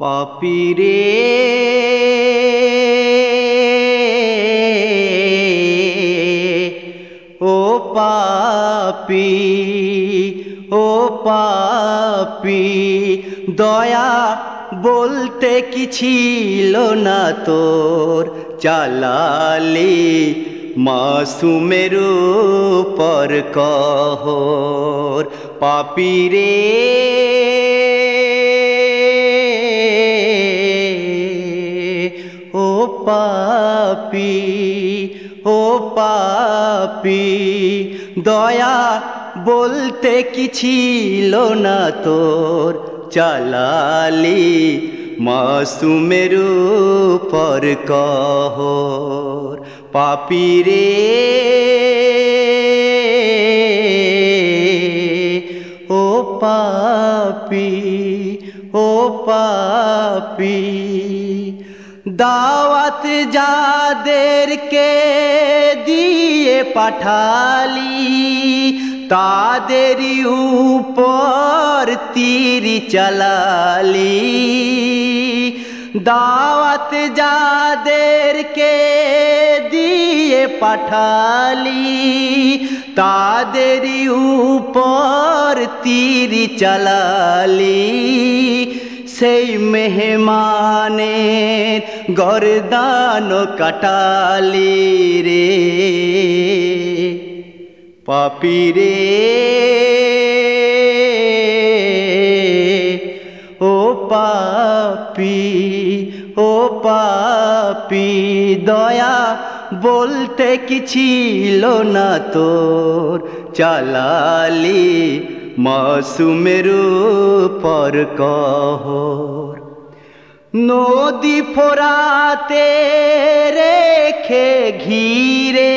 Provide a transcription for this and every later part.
পাপিরে। ও পাপি ও পাপি, দয়া বলতে কি ছিল না তোর? চালালি মাসুমের পর কহর। পাপিরে। ও পাপি, ও পাপি, দয়া বলতে কি ছিল না তোর? চালালি মাসুমের পর কহর পাপিরে ও পাপি ও পাপি দাওয়াত যাদেরকে দিয়ে পাঠালি তাদের উপর তীর চালালি। দাওয়াত যাদেরকে দিয়ে পাঠালি তাদের উপর তীর চালালি। সেই মেহমানের গরদান কাটালি রে পাপি রে ও পাপি ও পাপি, দয়া বলতে কি ছিল না তোর চালালি? মাসুমের পর কহর। নদী ফোরাতে রেখে ঘিরে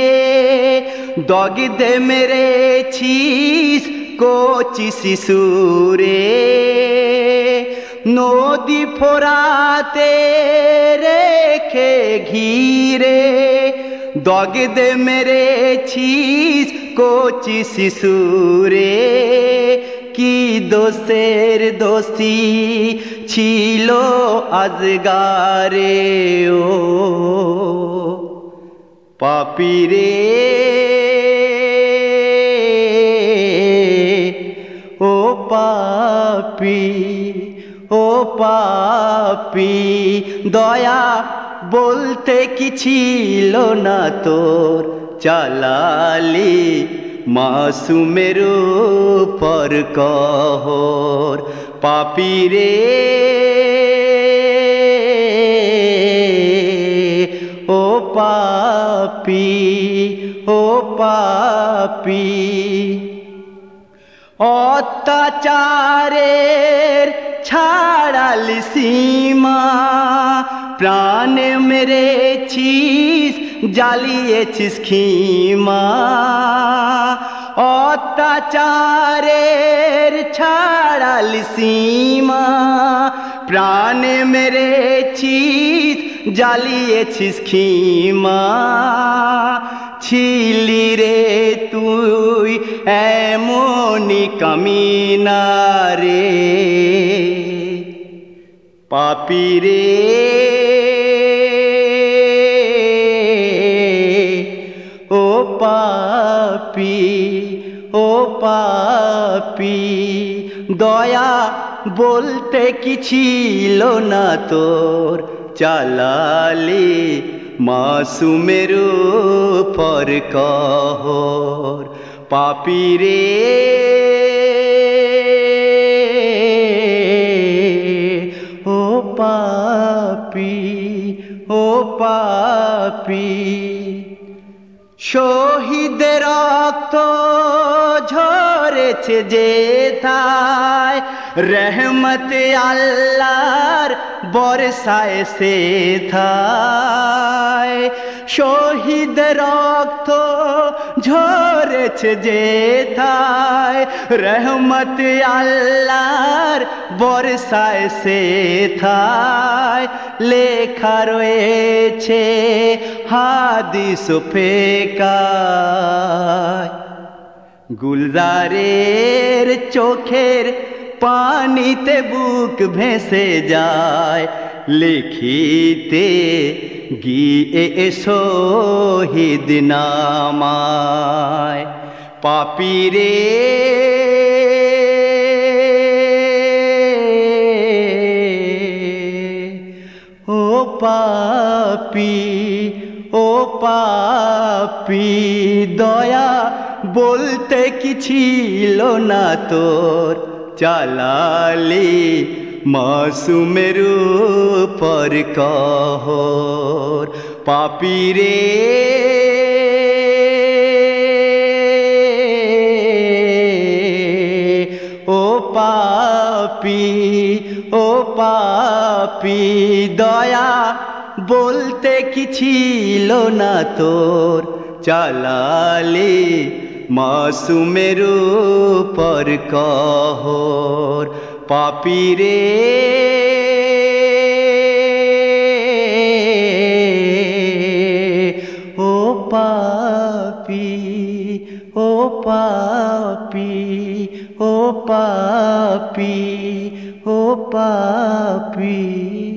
দগদে মেরেছিস কচি শিশুরে। নদী ফোরাতে রেখে ঘিরে দগদে মেরেছিস কচি শিশুরে। কি দোষের দোষী ছিল আজগারে? ও পাপিরে। ও পাপি ও পাপি, দয়া বলতে কি ছিল না তোর? চালালি মাসুমের পর কহর পাপিরে। ও পাপি ও পাপি অত্যাচারের ছাড়ালি সীমা প্রাণে মেরেছিস জ্বালিয়েছিস খিমা অত্যাচারের ছাড়ালি সীমা। প্রাণে মেরেছিস, জ্বালিয়েছিস খিমা ছিলি রে তুই এমনি কামিনা রে। পাপিরে ও পাপি। দয়া বলতে কি ছিল না তোর? চালালি মাসুমের পর কহর। পাপিরে ও পাপি ও পাপি। শহীদের রক্ত ঝরেছে যে থায় রহমত আল্লাহর বরসায় সে থায় শহীদ রক্ত ঝরেছে যে থায় রহমত আল্লাহর বরসায় সে থায় লেখা রয়েছে হাদিস ফেকায়। গুলজারের চোখের পানিতে বুক ভেসে যায়। লিখিতে গিয়ে শহীদ নামায় পাপিরে ও পাপি ও পাপি, দয়া বলতে কি ছিল না তোর? চালালি মাসুমের পর কহর। পাপিরে ও পাপি ও পাপি, দয়া বলতে কি ছিল না তোর? চালালে মাসুমের পর কহর পাপিরে ও পাপি ও পাপি ও পাপি ও পাপি